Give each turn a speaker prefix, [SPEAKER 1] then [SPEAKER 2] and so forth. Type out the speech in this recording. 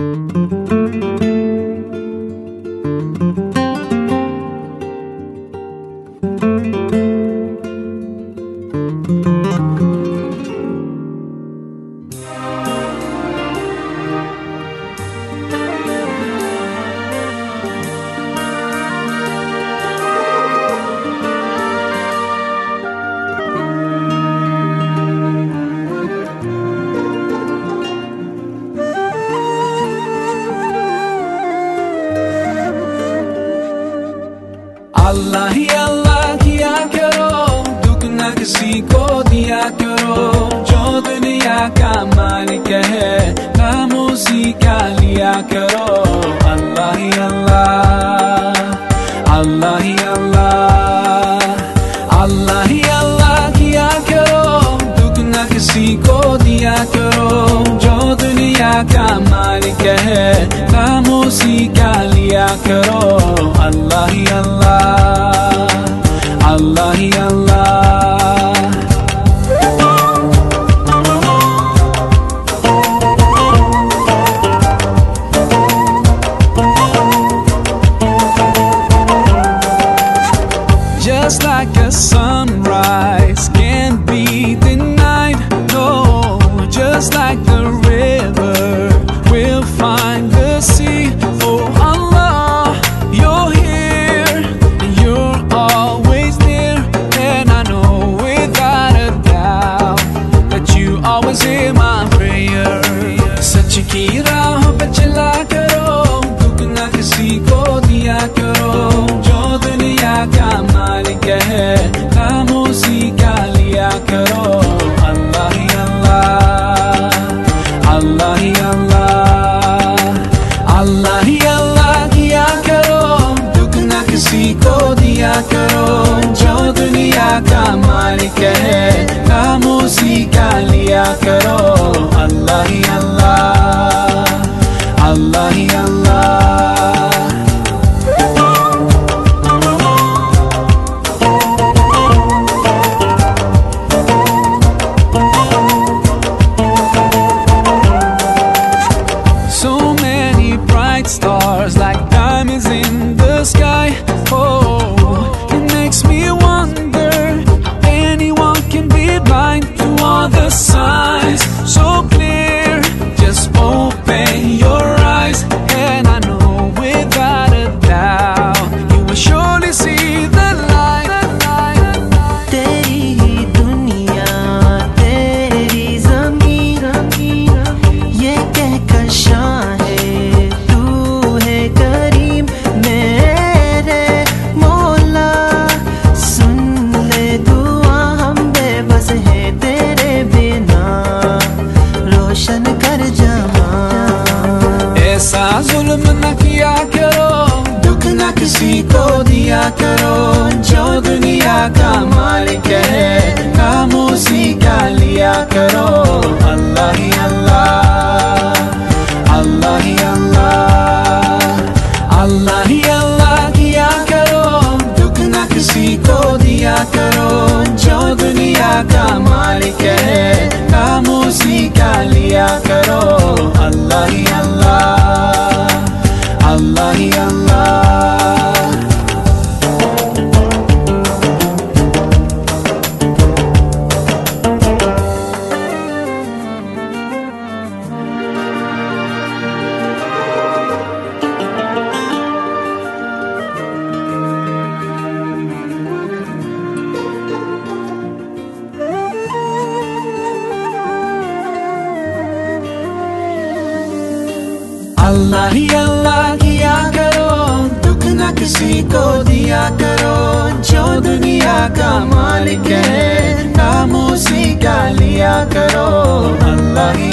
[SPEAKER 1] اللہ کسی کو دیا کرو، جو دنیا کا مالک ہے، نام اسی کا لیا کرو۔ اللہ ہی اللہ اللہ ہی اللہ اللہ ہی اللہ کیا کرو۔ دکھ نہ کسی کو دیا کرو۔ جو دنیا کا مالک ہے، نام اسی کا لیا کرو۔ اللہ ہی اللہ اللہ ہی اللہ۔ کیا کرو جو دنیا کا مالک ہے، خاموشی کا لیا کرو۔ اللہ ہی اللہ اللہ ہی اللہ اللہ ہی اللہ کیا کرو۔ دکھ نہ کسی کو دیا
[SPEAKER 2] کرو۔ جو دنیا کا مالک ہے
[SPEAKER 1] ظلم نہ کیا کرو دکھ نہ کسی کو دیا کرو جو دنیا کا مالک ہے کام اسی کا لیا کرو اللہ ہی اللہ اللہ ہی اللہ اللہ ہی اللہ کیا کرو دکھ نہ کسی کو دیا کرو جو دنیا کا مالک ہے کام اسی کا لیا کرو اللہ ہی اللہ اللہ ہی اللہ کیا کرو دکھ نہ کسی کو دیا کرو جو دنیا کا مالک ہے کام اسی کا لیا کرو۔ اللہ ہی